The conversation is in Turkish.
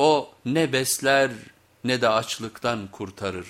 O ne besler ne de açlıktan kurtarır.